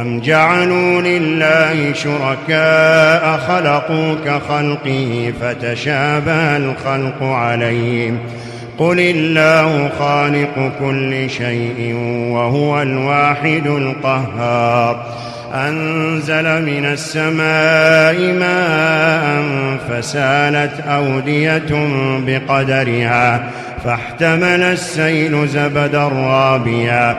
أم جعلوا لله شركاء خلقوا كخلقه فتشابه الخلق عليهم قل الله خالق كل شيء وهو الواحد القهار أنزل من السماء ماء فسالت أودية بقدرها فاحتمل السيل زبدا رابيا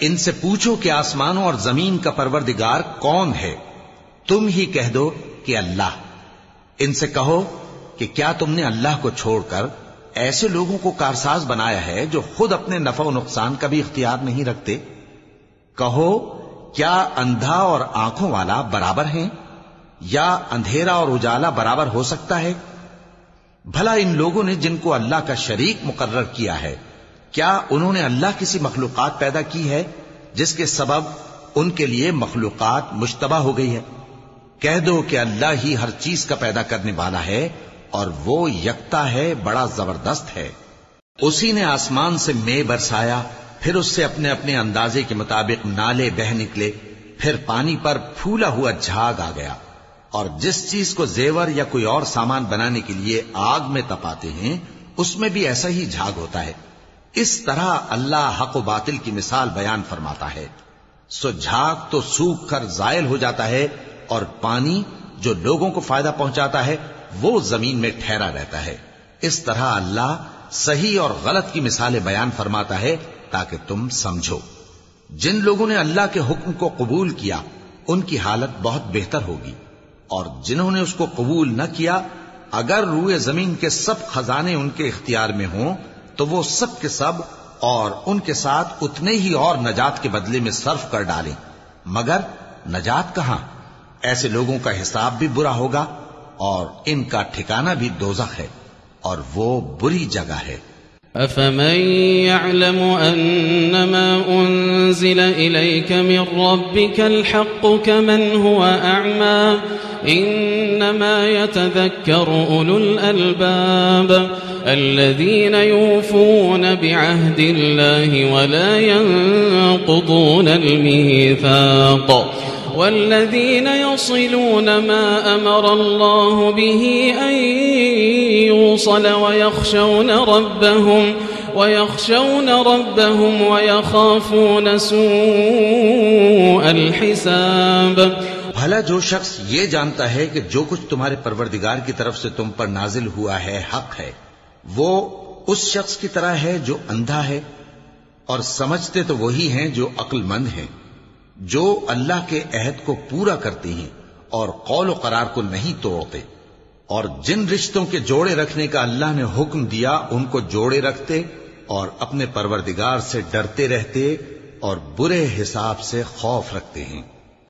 ان سے پوچھو کہ آسمانوں اور زمین کا پروردگار کون ہے۔ تم ہی کہہ دو کہ اللہ۔ ان سے کہو کہ کیا تم نے اللہ کو چھوڑ کر ایسے لوگوں کو کارساز بنایا ہے جو خود اپنے نفع و نقصان کا بھی اختیار نہیں رکھتے؟ کہو، کیا اندھا اور آنکھوں والا برابر ہیں؟ یا اندھیرا اور اجالا برابر ہو سکتا ہے؟ بھلا ان لوگوں نے جن کو اللہ کا شریک مقرر کیا ہے کیا انہوں نے اللہ کسی مخلوقات پیدا کی ہے جس کے سبب ان کے لیے مخلوقات مشتبہ ہو گئی ہے کہہ دو کہ اللہ ہی ہر چیز کا پیدا کرنے والا ہے اور وہ یکتا ہے، بڑا زبردست ہے۔ اسی نے آسمان سے مے برسایا، پھر اس سے اپنے اپنے اندازے کے مطابق نالے بہ نکلے، پھر پانی پر پھولا ہوا جھاگ آ گیا۔ اور جس چیز کو زیور یا کوئی اور سامان بنانے کے لیے آگ میں تپاتے ہیں، اس میں بھی ایسا ہی جھاگ ہوتا ہے۔ اس طرح اللہ حق و باطل کی مثال بیان فرماتا ہے۔ سو جھاگ تو سوکھ کر زائل ہو جاتا ہے اور پانی جو لوگوں کو فائدہ پہنچاتا ہے، وہ زمین میں ٹھہرا رہتا ہے۔ اس طرح اللہ صحیح اور غلط کی مثالیں بیان فرماتا ہے تاکہ تم سمجھو۔ جن لوگوں نے اللہ کے حکم کو قبول کیا، ان کی حالت بہت بہتر ہوگی۔ اور جنہوں نے اس کو قبول نہ کیا، اگر روئے زمین کے سب خزانے ان کے اختیار میں ہوں تو وہ سب کے سب اور ان کے ساتھ اتنے ہی اور نجات کے بدلے میں صرف کر ڈالیں۔ مگر نجات کہاں؟ ایسے لوگوں کا حساب بھی برا ہوگا اور ان کا ٹھکانہ بھی دوزخ ہے اور وہ بری جگہ ہے۔ أفمن يعلم أنما أنزل إليك من ربك الحق كمن هو أعمى إنما يتذكر أولو الألباب الذين يوفون بعهد الله ولا ينقضون الميثاق والذين يصلون ما أمر الله به أن يوصل ويخشون ربهم ويخشون ربهم ويخافون سوء الحساب بھلا جو شخص یہ جانتا ہے کہ جو کچھ تمہارے پروردگار کی طرف سے تم پر نازل ہوا ہے، حق ہے۔ وہ اس شخص کی طرح ہے جو اندھا ہے، اور سمجھتے تو وہی ہیں جو عقل مند ہیں، جو اللہ کے عہد کو پورا کرتے ہیں اور قول و قرار کو نہیں توڑتے۔ اور جن رشتوں کے جوڑے رکھنے کا اللہ نے حکم دیا، ان کو جوڑے رکھتے اور اپنے پروردگار سے ڈرتے رہتے اور برے حساب سے خوف رکھتے ہیں۔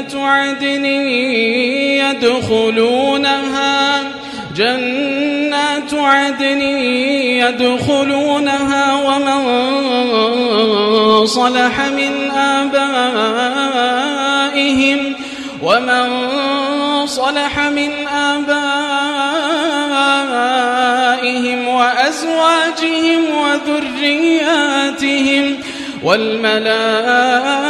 جنات عدن يدخلونها، جنات عدن يدخلونها، ومن صلح من آبائهم، ومن صلح من آبائهم وأزواجهم وذرياتهم، والملائكة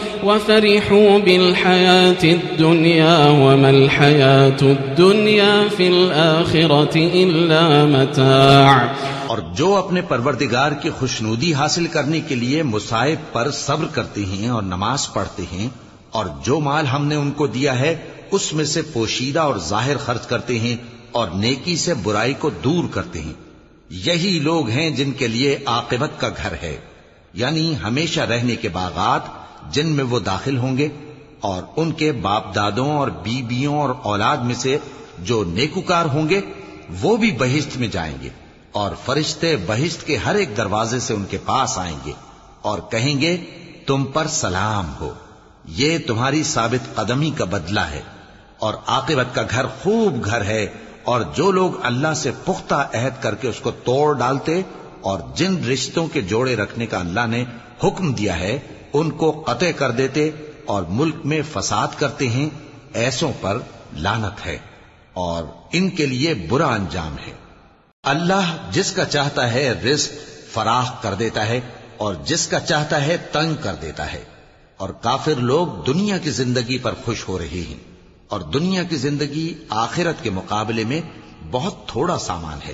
وفرحوا بالحياة الدنيا وما الحياة الدنيا في الآخرة إلا متاع. اور جو اپنے پروردگار کی خوشنودی حاصل کرنے کے لیے مصائب پر صبر کرتے ہیں اور نماز پڑھتے ہیں، اور جو مال ہم نے ان کو دیا ہے، اس میں سے پوشیدہ اور ظاہر خرچ کرتے ہیں اور نیکی سے برائی کو دور کرتے ہیں۔ یہی لوگ ہیں جن کے لیے عاقبت کا گھر ہے یعنی ہمیشہ رہنے کے باغات جن میں وہ داخل ہوں گے اور ان کے باپ دادوں اور بیویوں اور اولاد میں سے جو نیکوکار ہوں گے، وہ بھی بہشت میں جائیں گے اور فرشتے بہشت کے ہر ایک دروازے سے ان کے پاس آئیں گے اور کہیں گے، تم پر سلام ہو۔ یہ تمہاری ثابت قدمی کا بدلہ ہے اور عاقبت کا گھر خوب گھر ہے اور جو لوگ اللہ سے پختہ عہد کر کے اس کو توڑ ڈالتے اور جن رشتوں کے جوڑے رکھنے کا اللہ نے حکم دیا ہے ان کو قطع کر دیتے اور ملک میں فساد کرتے ہیں، ایسوں پر لانت ہے اور ان کے لیے برا انجام ہے۔ اللہ جس کا چاہتا ہے رزق فراخ کر دیتا ہے اور جس کا چاہتا ہے تنگ کر دیتا ہے۔ اور کافر لوگ دنیا کی زندگی پر خوش ہو رہے ہیں اور دنیا کی زندگی آخرت کے مقابلے میں بہت تھوڑا سامان ہے۔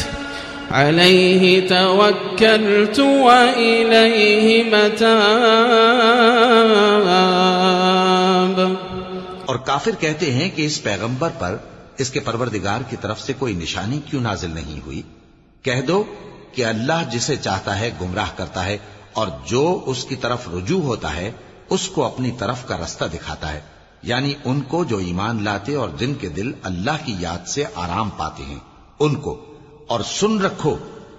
عليه توكلت وإليه متاب. اور کافر کہتے ہیں کہ اس پیغمبر پر اس کے پروردگار کی طرف سے کوئی نشانی کیوں نازل نہیں ہوئی؟ کہہ دو کہ اللہ جسے چاہتا ہے گمراہ کرتا ہے اور جو اس کی طرف رجوع ہوتا ہے، اس کو اپنی طرف کا رستہ دکھاتا ہے یعنی ان کو جو ایمان لاتے اور جن کے دل اللہ کی یاد سے آرام پاتے ہیں، ان کو۔ اور سن رکھو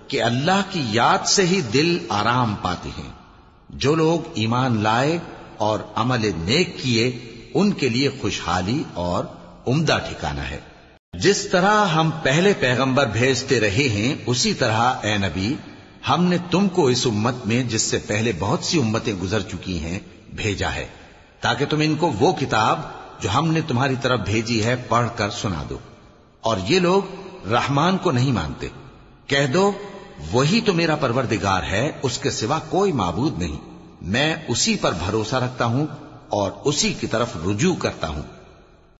کہ اللہ کی یاد سے ہی دل آرام پاتے ہیں۔ جو لوگ ایمان لائے اور عمل نیک کیے، ان کے لیے خوشحالی اور عمدہ ٹھکانہ ہے۔ جس طرح ہم پہلے پیغمبر بھیجتے رہے ہیں، اسی طرح اے نبی، ہم نے تم کو اس امت میں جس سے پہلے بہت سی امتیں گزر چکی ہیں، بھیجا ہے۔ تاکہ تم ان کو وہ کتاب جو ہم نے تمہاری طرف بھیجی ہے، پڑھ کر سنا دو۔ اور یہ لوگ رحمان کو نہیں مانتے۔ کہہ دو، وہی تو میرا پروردگار ہے، اس کے سوا کوئی معبود نہیں۔ میں اسی پر بھروسہ رکھتا ہوں اور اسی کی طرف رجوع کرتا ہوں۔